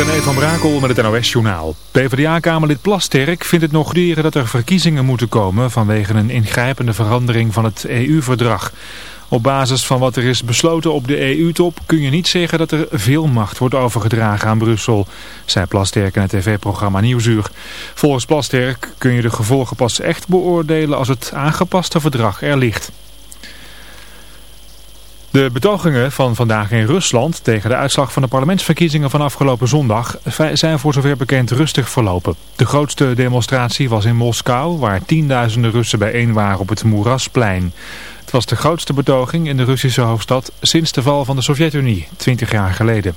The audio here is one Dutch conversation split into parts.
René van Brakel met het NOS-journaal. PvdA-kamerlid Plasterk vindt het nog dieren dat er verkiezingen moeten komen vanwege een ingrijpende verandering van het EU-verdrag. Op basis van wat er is besloten op de EU-top kun je niet zeggen dat er veel macht wordt overgedragen aan Brussel, zei Plasterk in het tv-programma Nieuwsuur. Volgens Plasterk kun je de gevolgen pas echt beoordelen als het aangepaste verdrag er ligt. De betogingen van vandaag in Rusland tegen de uitslag van de parlementsverkiezingen van afgelopen zondag zijn voor zover bekend rustig verlopen. De grootste demonstratie was in Moskou, waar tienduizenden Russen bijeen waren op het Moerasplein. Het was de grootste betoging in de Russische hoofdstad sinds de val van de Sovjet-Unie, 20 jaar geleden.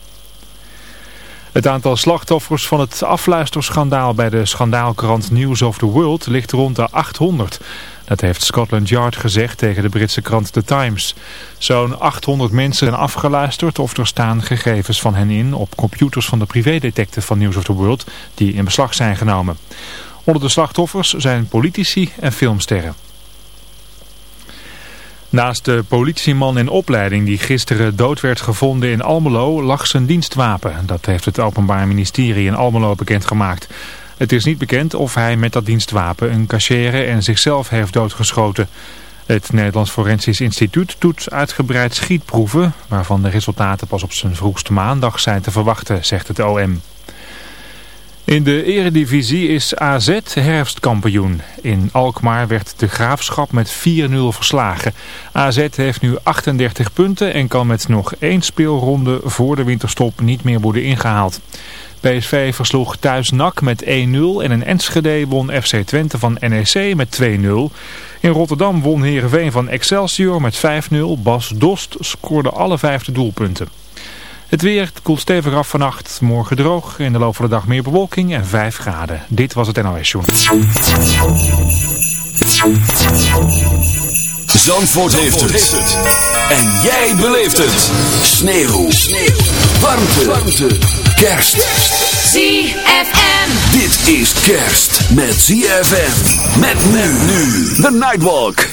Het aantal slachtoffers van het afluisterschandaal bij de schandaalkrant News of the World ligt rond de 800. Dat heeft Scotland Yard gezegd tegen de Britse krant The Times. Zo'n 800 mensen zijn afgeluisterd of er staan gegevens van hen in op computers van de privédetective van News of the World die in beslag zijn genomen. Onder de slachtoffers zijn politici en filmsterren. Naast de politieman in opleiding die gisteren dood werd gevonden in Almelo lag zijn dienstwapen. Dat heeft het Openbaar Ministerie in Almelo bekendgemaakt. Het is niet bekend of hij met dat dienstwapen een cachère en zichzelf heeft doodgeschoten. Het Nederlands Forensisch Instituut doet uitgebreid schietproeven... waarvan de resultaten pas op zijn vroegste maandag zijn te verwachten, zegt het OM. In de eredivisie is AZ herfstkampioen. In Alkmaar werd de Graafschap met 4-0 verslagen. AZ heeft nu 38 punten en kan met nog één speelronde voor de winterstop niet meer worden ingehaald. PSV versloeg thuis NAC met 1-0 en een Enschede won FC Twente van NEC met 2-0. In Rotterdam won Heerenveen van Excelsior met 5-0. Bas Dost scoorde alle vijfde doelpunten. Het weer koelt stevig af vannacht. Morgen droog. In de loop van de dag meer bewolking en 5 graden. Dit was het NOS Journal. Zandvoort, heeft, het. En jij beleeft het. Sneeuw. Sneeuw. Warmte. Warmte. Kerst. ZFM. Dit is kerst met ZFM. Met men nu. The Nightwalk.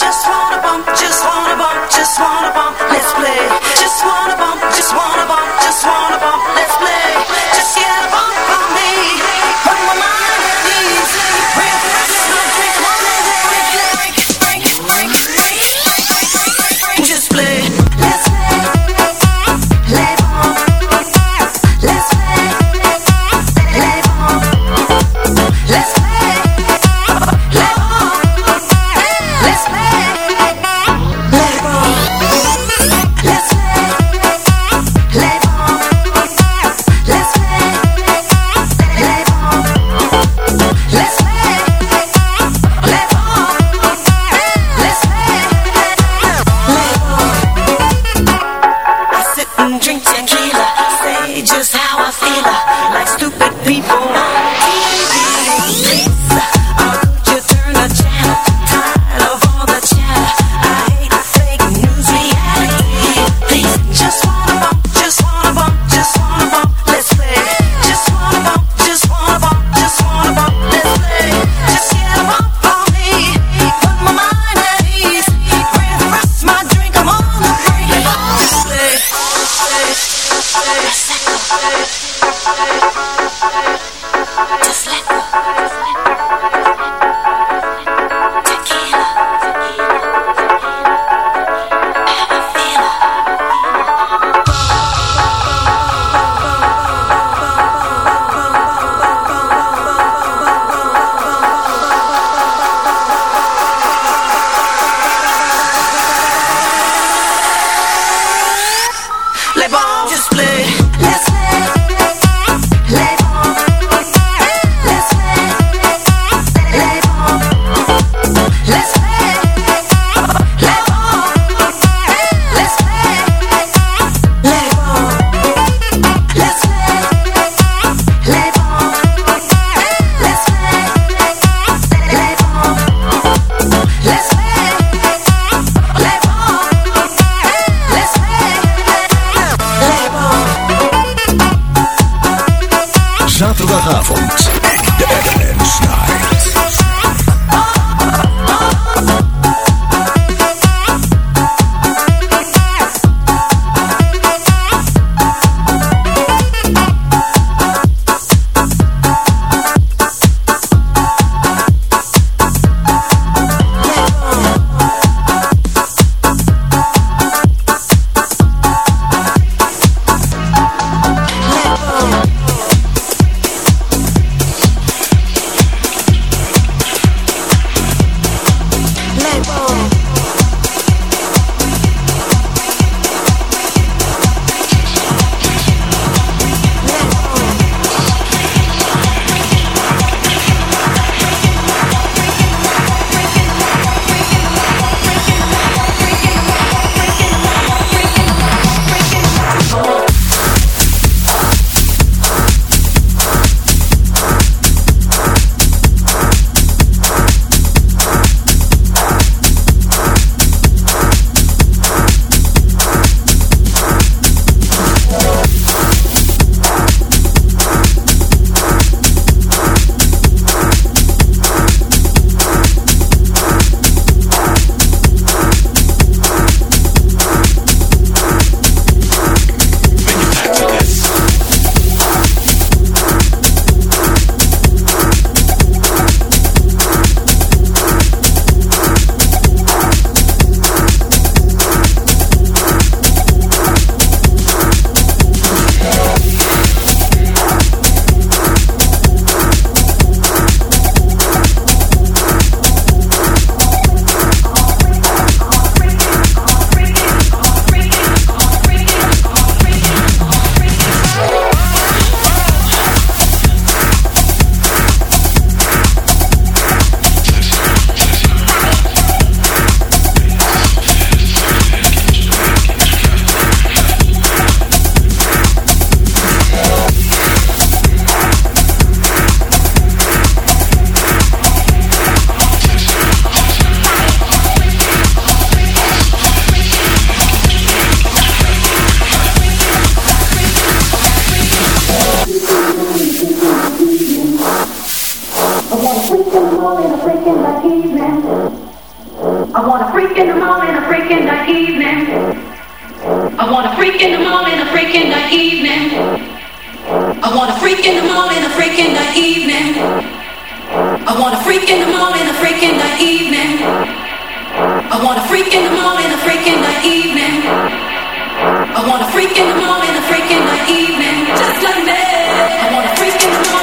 just freak in the morning, a freak in the evening. I want a freak in the morning, a freak in the evening. I want a freak in the morning, a freak in the evening. I want a freak in the morning, a freak in the evening. Just like me. I want a freak in the morning.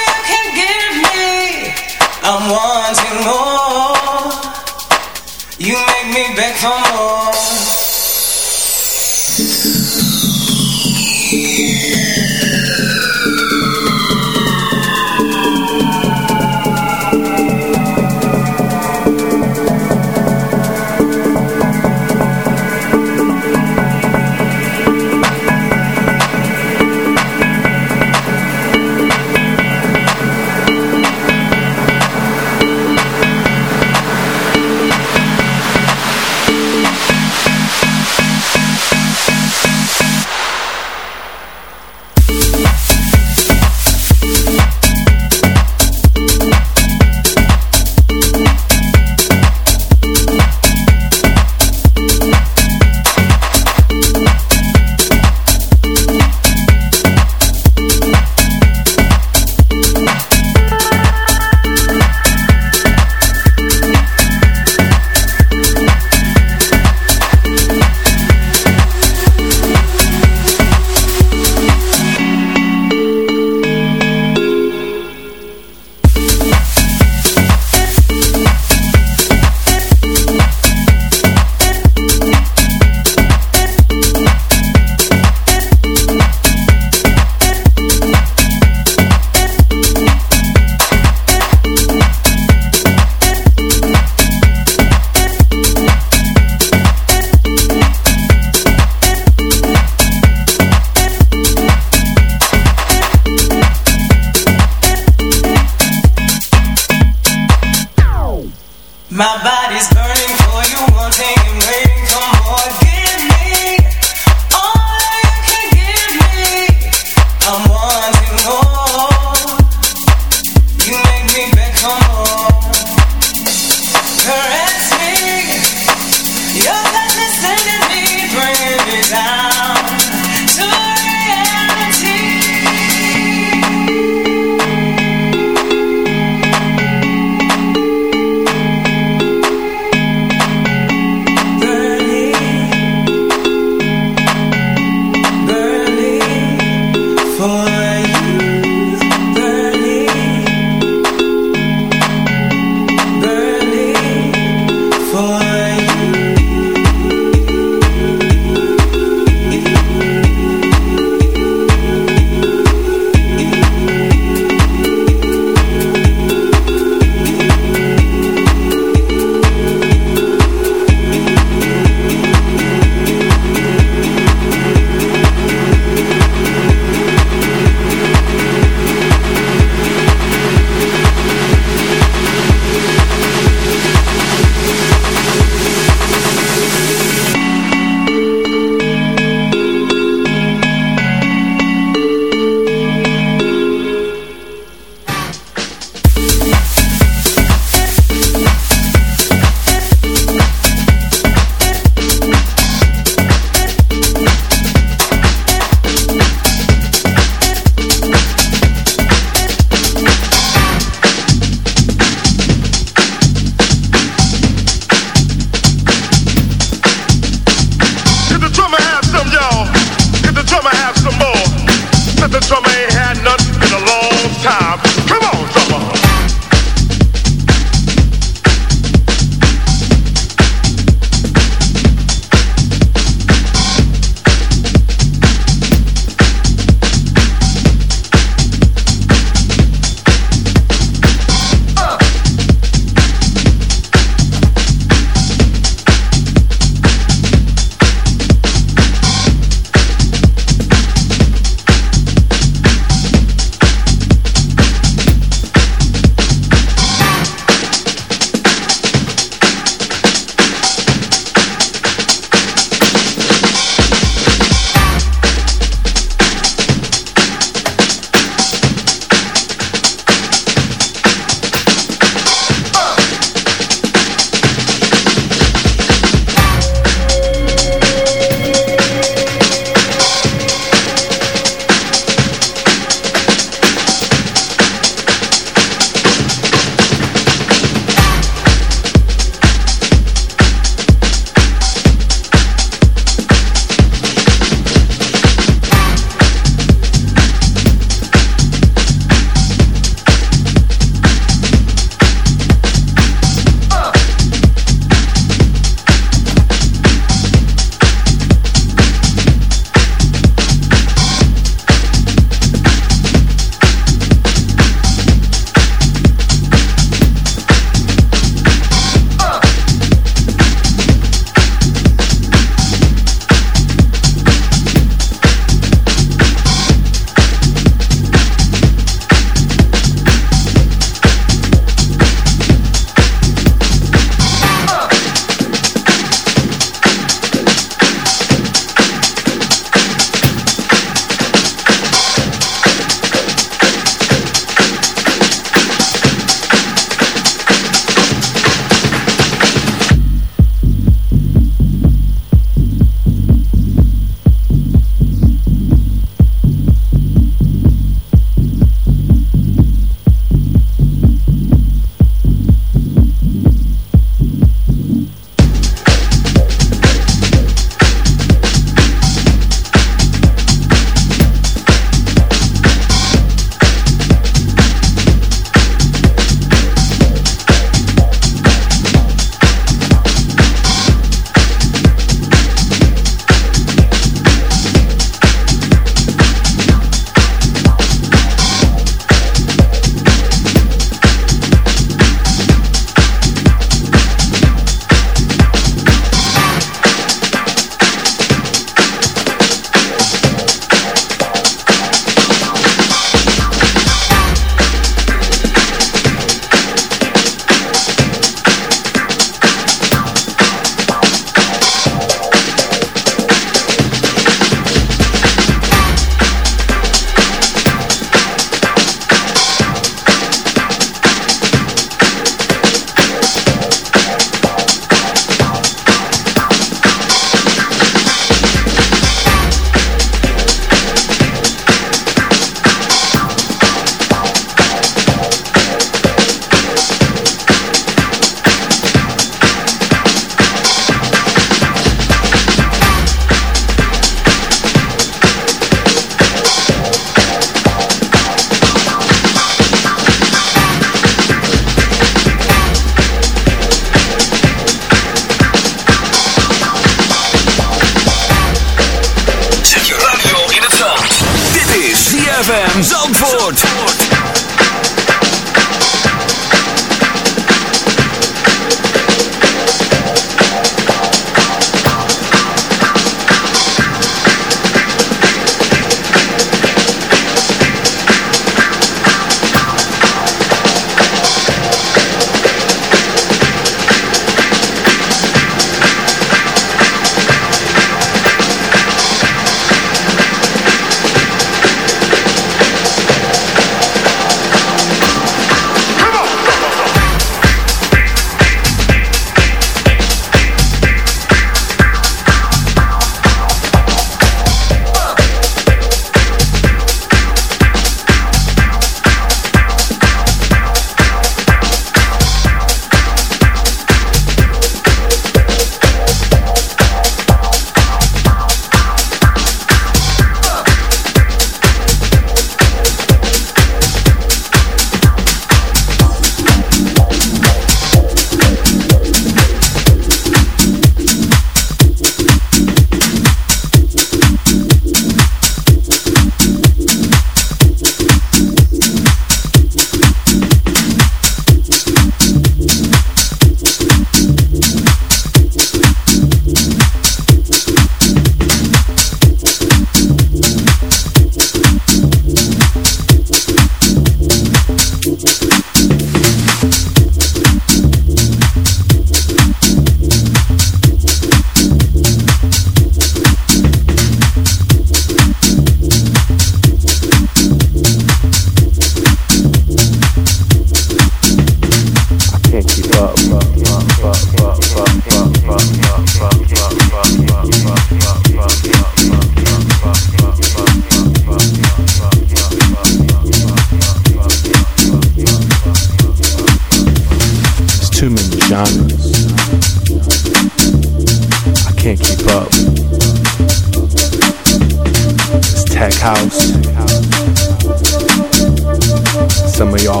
some of y'all.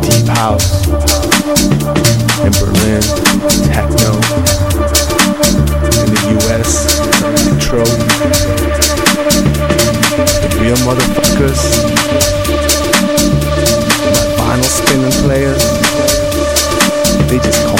Deep house. In Berlin, techno. In the US, Detroit, the real motherfuckers, my vinyl spinning players, they just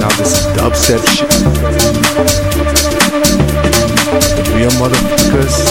Now this is dubstep shit. The real motherfuckers.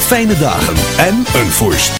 Fijne dagen en een voorst.